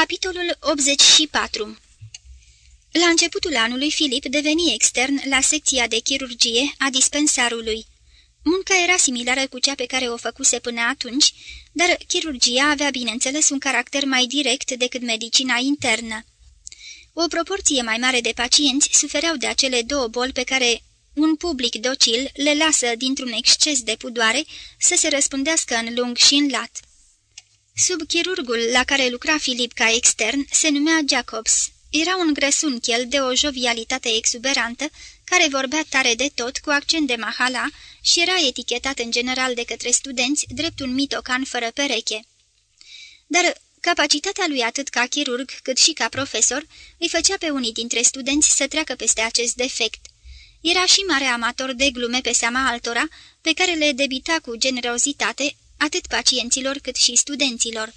Capitolul 84 La începutul anului, Filip deveni extern la secția de chirurgie a dispensarului. Munca era similară cu cea pe care o făcuse până atunci, dar chirurgia avea, bineînțeles, un caracter mai direct decât medicina internă. O proporție mai mare de pacienți sufereau de acele două boli pe care un public docil le lasă dintr-un exces de pudoare să se răspândească în lung și în lat. Sub chirurgul la care lucra Filip ca extern se numea Jacobs. Era un grăsunchel de o jovialitate exuberantă, care vorbea tare de tot, cu accent de mahala și era etichetat în general de către studenți drept un mitocan fără pereche. Dar capacitatea lui atât ca chirurg cât și ca profesor îi făcea pe unii dintre studenți să treacă peste acest defect. Era și mare amator de glume pe seama altora, pe care le debita cu generozitate atât pacienților cât și studenților.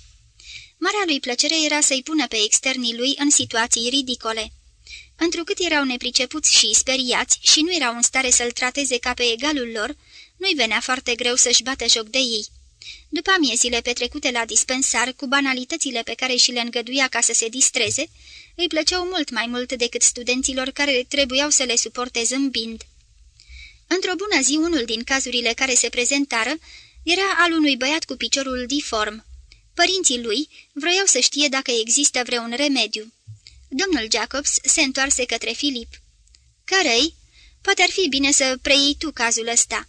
Marea lui plăcere era să-i pună pe externii lui în situații ridicole. Întrucât erau nepricepuți și speriați și nu erau în stare să-l trateze ca pe egalul lor, nu-i venea foarte greu să-și bată joc de ei. După amiezile petrecute la dispensar, cu banalitățile pe care și le îngăduia ca să se distreze, îi plăceau mult mai mult decât studenților care trebuiau să le suporte zâmbind. Într-o bună zi, unul din cazurile care se prezentară era al unui băiat cu piciorul diform. Părinții lui vroiau să știe dacă există vreun remediu. Domnul Jacobs se întoarse către Filip. Cărei? Poate ar fi bine să preiei tu cazul ăsta.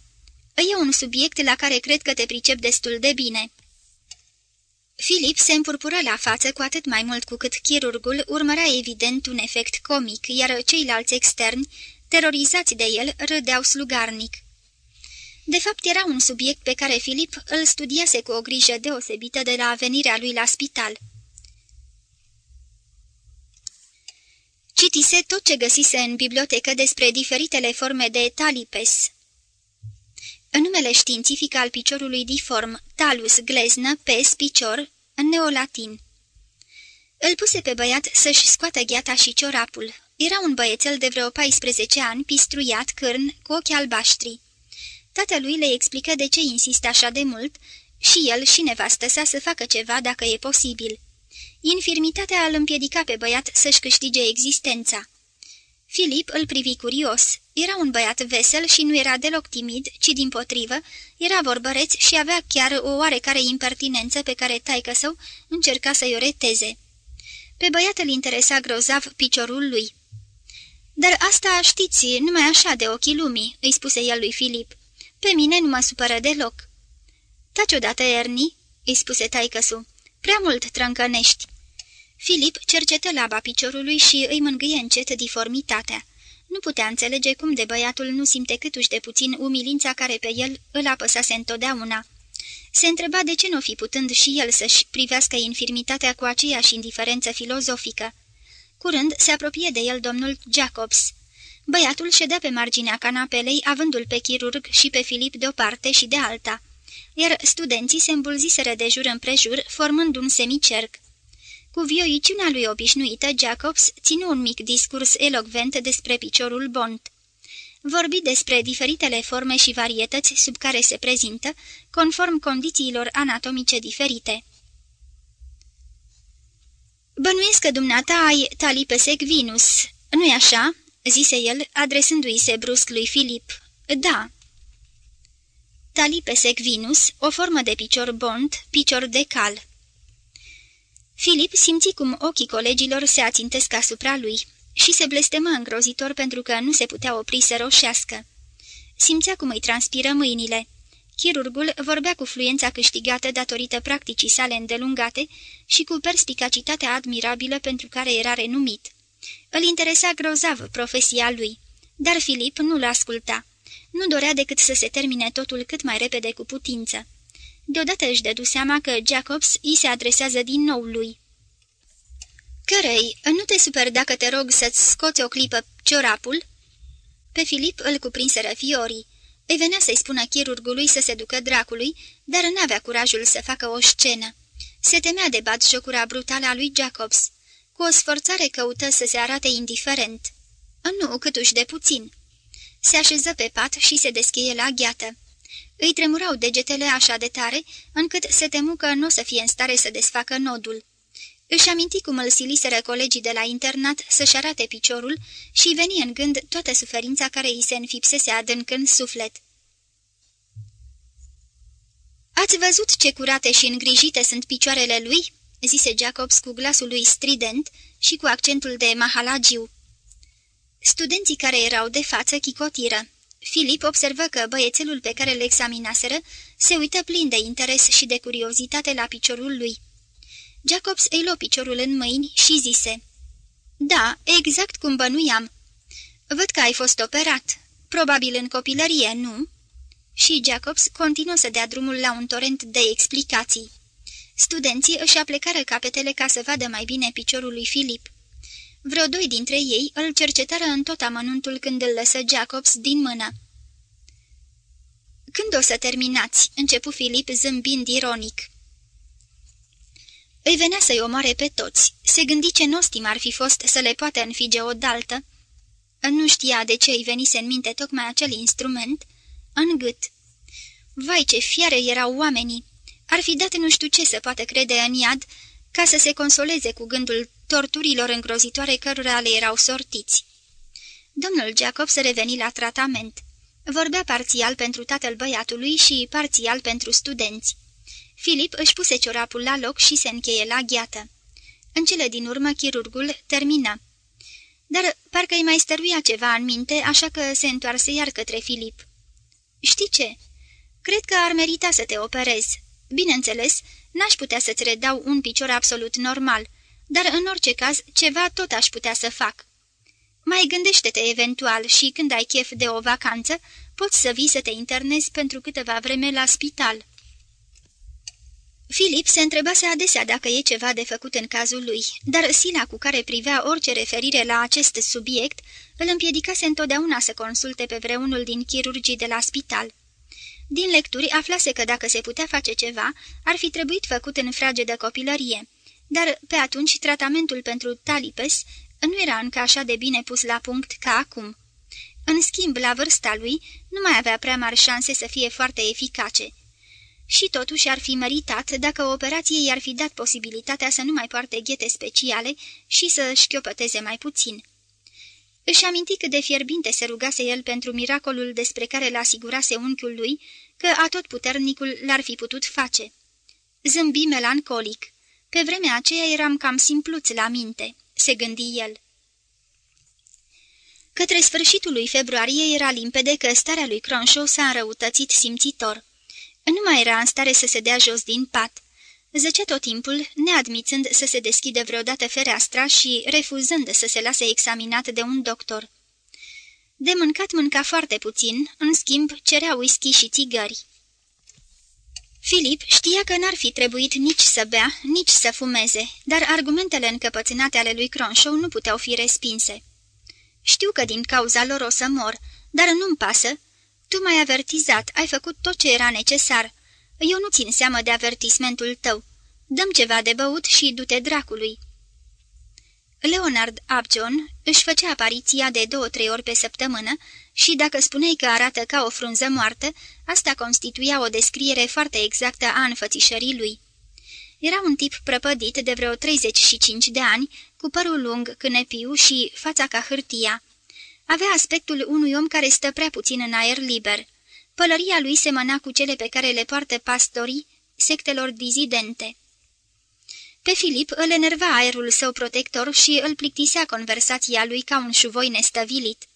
E un subiect la care cred că te pricep destul de bine." Filip se împurpură la față cu atât mai mult cu cât chirurgul urmărea evident un efect comic, iar ceilalți externi, terorizați de el, râdeau slugarnic. De fapt, era un subiect pe care Filip îl studiase cu o grijă deosebită de la venirea lui la spital. Citise tot ce găsise în bibliotecă despre diferitele forme de talipes. În numele științific al piciorului diform, talus gleznă, pes, picior, în neolatin. Îl puse pe băiat să-și scoată gheata și ciorapul. Era un băiețel de vreo 14 ani, pistruiat, cârn, cu ochi albaștri. Tatălui le explică de ce insistă așa de mult și el și nevastă sa să facă ceva dacă e posibil. Infirmitatea îl împiedica pe băiat să-și câștige existența. Filip îl privi curios. Era un băiat vesel și nu era deloc timid, ci din potrivă, era vorbăreț și avea chiar o oarecare impertinență pe care taică său încerca să-i o reteze. Pe băiat îl interesa grozav piciorul lui. Dar asta știți, numai așa de ochii lumii," îi spuse el lui Filip. Pe mine nu mă supără deloc." Taci odată, Ernie," îi spuse taicăsu. Prea mult trâncănești." Filip cercetă laba piciorului și îi mângâie încet diformitatea. Nu putea înțelege cum de băiatul nu simte câtuși de puțin umilința care pe el îl apăsase întotdeauna. Se întreba de ce nu fi putând și el să-și privească infirmitatea cu aceeași indiferență filozofică. Curând se apropie de el domnul Jacobs. Băiatul ședea pe marginea canapelei, avându-l pe chirurg și pe Filip de o parte și de alta, iar studenții se îmbulziseră de jur împrejur, formând un semicerc. Cu vioiciunea lui obișnuită, Jacobs ținu un mic discurs elocvent despre piciorul bont. Vorbi despre diferitele forme și varietăți sub care se prezintă, conform condițiilor anatomice diferite. Bănuiesc că dumneata ai talipesec vinus, nu-i așa?" Zise el, adresându-i se brusc lui Filip. Da." Talipesec vinus, o formă de picior bont, picior de cal. Filip simți cum ochii colegilor se ațintesc asupra lui și se blestemă îngrozitor pentru că nu se putea opri să roșească. Simțea cum îi transpiră mâinile. Chirurgul vorbea cu fluența câștigată datorită practicii sale îndelungate și cu perspicacitatea admirabilă pentru care era renumit. Îl interesa grozav profesia lui, dar Filip nu-l asculta. Nu dorea decât să se termine totul cât mai repede cu putință. Deodată își dădu seama că Jacobs îi se adresează din nou lui. Cărei, nu te super dacă te rog să-ți scoți o clipă ciorapul?" Pe Filip îl cuprinseră fiorii. Îi venea să-i spună chirurgului să se ducă dracului, dar n-avea curajul să facă o scenă. Se temea de bat jocura brutală a lui Jacobs. Cu o sforțare căută să se arate indiferent. Nu, câtuși de puțin. Se așeză pe pat și se descheie la gheată. Îi tremurau degetele așa de tare, încât se temu că nu o să fie în stare să desfacă nodul. Își aminti cum îl siliseră colegii de la internat să-și arate piciorul și veni în gând toată suferința care îi se înfipsese adânc în suflet. Ați văzut ce curate și îngrijite sunt picioarele lui?" Zise Jacobs cu glasul lui strident și cu accentul de mahalagiu. Studenții care erau de față chicotiră. Filip observă că băiețelul pe care îl examinaseră se uită plin de interes și de curiozitate la piciorul lui. Jacobs îi luă piciorul în mâini și zise, Da, exact cum bănuiam. Văd că ai fost operat. Probabil în copilărie, nu?" Și Jacobs continuă să dea drumul la un torent de explicații. Studenții își aplecară capetele ca să vadă mai bine piciorul lui Filip. Vreo doi dintre ei îl cercetară în tot amănuntul când îl lăsă Jacobs din mână. Când o să terminați?" începu Filip zâmbind ironic. Îi venea să-i omoare pe toți. Se gândi ce nostim ar fi fost să le poată înfige o daltă. Nu știa de ce îi venise în minte tocmai acel instrument, în gât. Vai, ce fiare erau oamenii! Ar fi dat nu știu ce să poată crede în iad, ca să se consoleze cu gândul torturilor îngrozitoare cărora le erau sortiți. Domnul Jacob se reveni la tratament. Vorbea parțial pentru tatăl băiatului și parțial pentru studenți. Filip își puse ciorapul la loc și se încheie la gheată. În cele din urmă, chirurgul termină. Dar parcă îi mai stăruia ceva în minte, așa că se întoarse iar către Filip. Știi ce? Cred că ar merita să te operezi. Bineînțeles, n-aș putea să-ți redau un picior absolut normal, dar în orice caz ceva tot aș putea să fac. Mai gândește-te eventual și când ai chef de o vacanță, poți să vii să te internezi pentru câteva vreme la spital. Filip se întrebase adesea dacă e ceva de făcut în cazul lui, dar sila cu care privea orice referire la acest subiect îl împiedicase întotdeauna să consulte pe vreunul din chirurgii de la spital. Din lecturi aflase că dacă se putea face ceva, ar fi trebuit făcut în frage de copilărie, dar pe atunci tratamentul pentru talipes nu era încă așa de bine pus la punct ca acum. În schimb, la vârsta lui, nu mai avea prea mari șanse să fie foarte eficace – și totuși ar fi meritat dacă o operație i-ar fi dat posibilitatea să nu mai poarte ghete speciale și să șchiopăteze mai puțin. Își aminti cât de fierbinte se rugase el pentru miracolul despre care l asigurase unchiul lui că atotputernicul l-ar fi putut face. Zâmbi melancolic. Pe vremea aceea eram cam simpluți la minte, se gândi el. Către sfârșitul lui februarie era limpede că starea lui Cronshaw s-a înrăutățit simțitor. Nu mai era în stare să se dea jos din pat. Zăcea tot timpul, neadmițând să se deschidă vreodată fereastra și refuzând să se lase examinat de un doctor. De mâncat mânca foarte puțin, în schimb cerea whisky și țigări. Filip știa că n-ar fi trebuit nici să bea, nici să fumeze, dar argumentele încăpățânate ale lui Cronshaw nu puteau fi respinse. Știu că din cauza lor o să mor, dar nu-mi pasă, tu m-ai avertizat, ai făcut tot ce era necesar. Eu nu țin seamă de avertismentul tău. Dăm ceva de băut și du-te dracului." Leonard Upjohn își făcea apariția de două-trei ori pe săptămână și dacă spuneai că arată ca o frunză moartă, asta constituia o descriere foarte exactă a înfățișării lui. Era un tip prăpădit de vreo 35 de ani, cu părul lung, cânepiu și fața ca hârtia. Avea aspectul unui om care stă prea puțin în aer liber. Pălăria lui semăna cu cele pe care le poartă pastorii sectelor dizidente. Pe Filip îl enerva aerul său protector și îl plictisea conversația lui ca un șuvoi nestăvilit.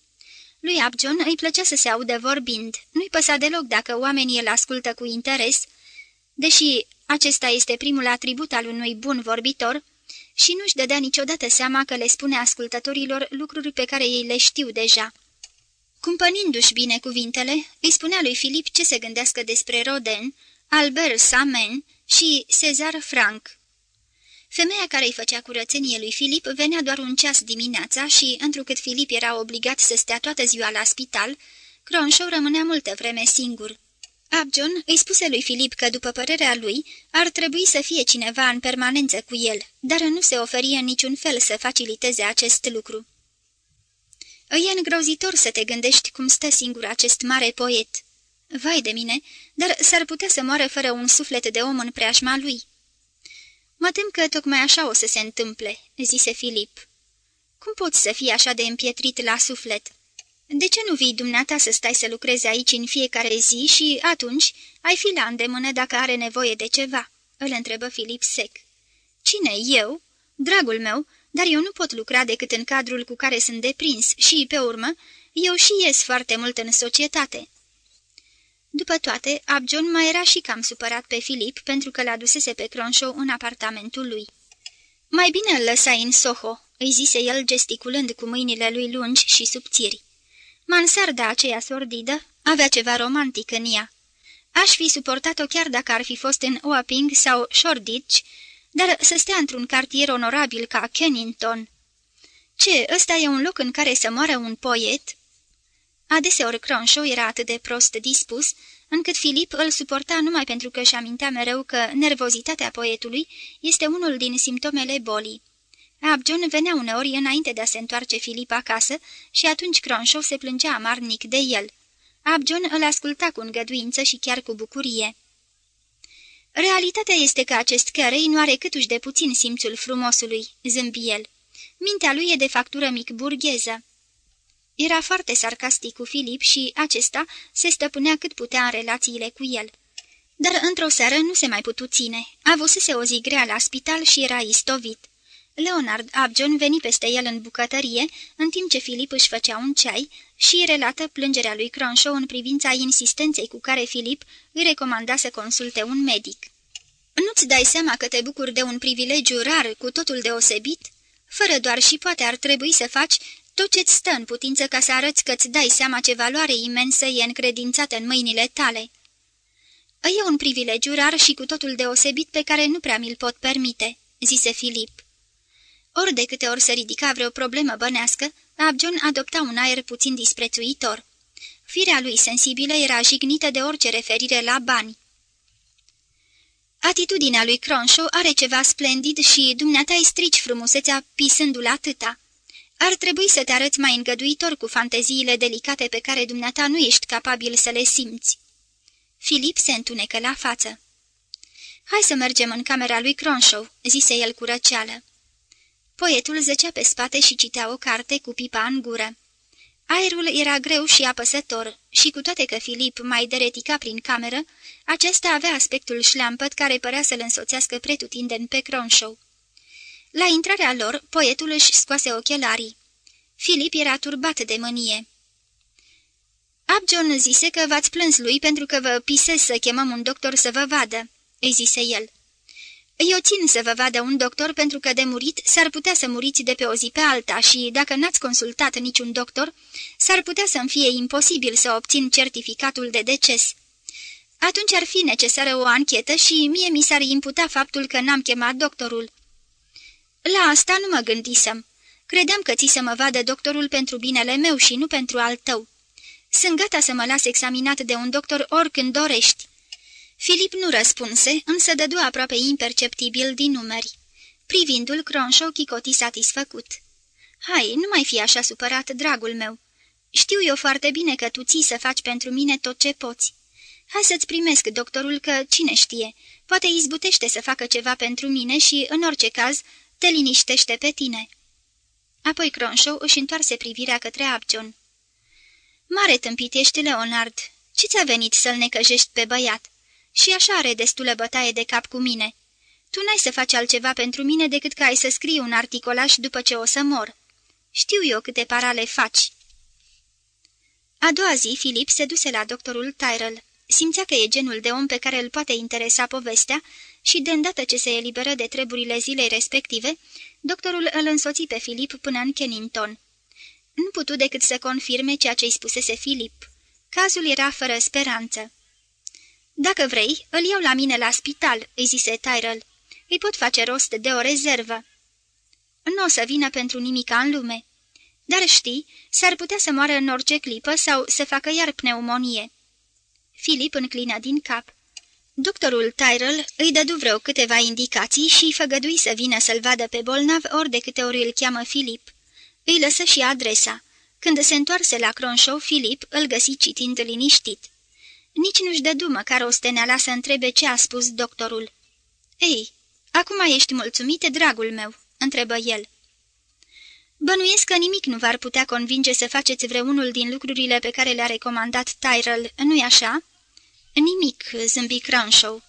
Lui Abjon îi plăcea să se audă vorbind, nu-i păsa deloc dacă oamenii îl ascultă cu interes, deși acesta este primul atribut al unui bun vorbitor, și nu-și dădea niciodată seama că le spune ascultătorilor lucruri pe care ei le știu deja. Cumpănindu-și bine cuvintele, îi spunea lui Filip ce se gândească despre Rodin, Albert Samen și Cezar Frank. Femeia care îi făcea curățenie lui Filip venea doar un ceas dimineața și, întrucât Filip era obligat să stea toată ziua la spital, Cronshaw rămânea multă vreme singur. Abjon îi spuse lui Filip că, după părerea lui, ar trebui să fie cineva în permanență cu el, dar nu se oferie în niciun fel să faciliteze acest lucru. E îngrozitor să te gândești cum stă singur acest mare poet. Vai de mine, dar s-ar putea să moară fără un suflet de om în preajma lui. Mă tem că tocmai așa o să se întâmple," zise Filip. Cum poți să fii așa de împietrit la suflet?" De ce nu vii dumneata să stai să lucrezi aici în fiecare zi și atunci ai fi la îndemână dacă are nevoie de ceva?" îl întrebă Filip sec. Cine, eu? Dragul meu, dar eu nu pot lucra decât în cadrul cu care sunt deprins și, pe urmă, eu și ies foarte mult în societate." După toate, Abjon mai era și cam supărat pe Filip pentru că l-a dusese pe Cronshaw în apartamentul lui. Mai bine îl lăsai în Soho," îi zise el gesticulând cu mâinile lui lungi și subțiri. Mansarda aceea sordidă avea ceva romantic în ea. Aș fi suportat-o chiar dacă ar fi fost în Wapping sau Shoreditch, dar să stea într-un cartier onorabil ca Kennington. Ce, ăsta e un loc în care să moară un poet?" Adeseori Cronshaw era atât de prost dispus, încât Filip îl suporta numai pentru că își amintea mereu că nervozitatea poetului este unul din simptomele bolii. Abjon venea uneori înainte de a se întoarce Filip acasă și atunci Cronshaw se plângea amarnic de el. Abjon îl asculta cu îngăduință și chiar cu bucurie. Realitatea este că acest cărei nu are câtuși de puțin simțul frumosului, zâmbi el. Mintea lui e de factură mic burgheză. Era foarte sarcastic cu Filip și acesta se stăpânea cât putea în relațiile cu el. Dar într-o seară nu se mai putu ține. Avusese o zi grea la spital și era istovit. Leonard Abjon veni peste el în bucătărie, în timp ce Filip își făcea un ceai și relată plângerea lui Cronshaw în privința insistenței cu care Filip îi recomanda să consulte un medic. Nu-ți dai seama că te bucuri de un privilegiu rar cu totul deosebit? Fără doar și poate ar trebui să faci tot ce-ți stă în putință ca să arăți că-ți dai seama ce valoare imensă e încredințată în mâinile tale. E un privilegiu rar și cu totul deosebit pe care nu prea mi-l pot permite," zise Filip. Ori de câte ori se ridica vreo problemă bănească, Abjon adopta un aer puțin disprețuitor. Firea lui sensibilă era jignită de orice referire la bani. Atitudinea lui Cronshaw are ceva splendid și dumneata îi strici frumusețea pisându-l atâta. Ar trebui să te arăți mai îngăduitor cu fanteziile delicate pe care dumneata nu ești capabil să le simți. Filip se întunecă la față. Hai să mergem în camera lui Cronshaw," zise el cu răceală. Poetul zăcea pe spate și citea o carte cu pipa în gură. Aerul era greu și apăsător și cu toate că Filip mai deretica prin cameră, acesta avea aspectul șleampăt care părea să-l însoțească pretutindeni pe Cronshaw. La intrarea lor, poetul își scoase ochelarii. Filip era turbat de mânie. Abjon zise că v-ați plâns lui pentru că vă pisez să chemăm un doctor să vă vadă," îi zise el. Eu țin să vă vadă un doctor pentru că de murit s-ar putea să muriți de pe o zi pe alta și, dacă n-ați consultat niciun doctor, s-ar putea să-mi fie imposibil să obțin certificatul de deces. Atunci ar fi necesară o anchetă și mie mi s-ar imputa faptul că n-am chemat doctorul. La asta nu mă gândisem. Credeam că ți să mă vadă doctorul pentru binele meu și nu pentru al tău. Sunt gata să mă las examinat de un doctor oricând dorești. Filip nu răspunse, însă dădu aproape imperceptibil din numeri. Privindu-l, Cronshaw chicoti satisfăcut. Hai, nu mai fi așa supărat, dragul meu. Știu eu foarte bine că tu ții să faci pentru mine tot ce poți. Hai să-ți primesc doctorul că, cine știe, poate izbutește să facă ceva pentru mine și, în orice caz, te liniștește pe tine." Apoi Cronshaw își întoarse privirea către Abjon. Mare tâmpit ești, Leonard. Ce ți-a venit să-l necăjești pe băiat? Și așa are destulă bătaie de cap cu mine. Tu n-ai să faci altceva pentru mine decât că ai să scrii un articolaș după ce o să mor. Știu eu câte parale faci." A doua zi, Filip se duse la doctorul Tyrell. Simțea că e genul de om pe care îl poate interesa povestea și, de îndată ce se eliberă de treburile zilei respective, doctorul îl însoți pe Filip până în Kennington. Nu putu decât să confirme ceea ce-i spusese Filip. Cazul era fără speranță. Dacă vrei, îl iau la mine la spital," îi zise Tyrell. Îi pot face rost de o rezervă." Nu o să vină pentru nimica în lume. Dar știi, s-ar putea să moară în orice clipă sau să facă iar pneumonie." Filip înclină din cap. Doctorul Tyrell îi dădu vreo câteva indicații și făgădui să vină să-l vadă pe bolnav ori de câte ori îl cheamă Filip. Îi lăsă și adresa. Când se întoarse la Cronshaw, Filip îl găsi citind liniștit. Nici nu-și dădu măcar o steneala să întrebe ce a spus doctorul. Ei, Acum ești mulțumit, dragul meu?" întrebă el. Bănuiesc că nimic nu v-ar putea convinge să faceți vreunul din lucrurile pe care le-a recomandat Tyrell, nu-i așa?" Nimic," zâmbi Cronshaw.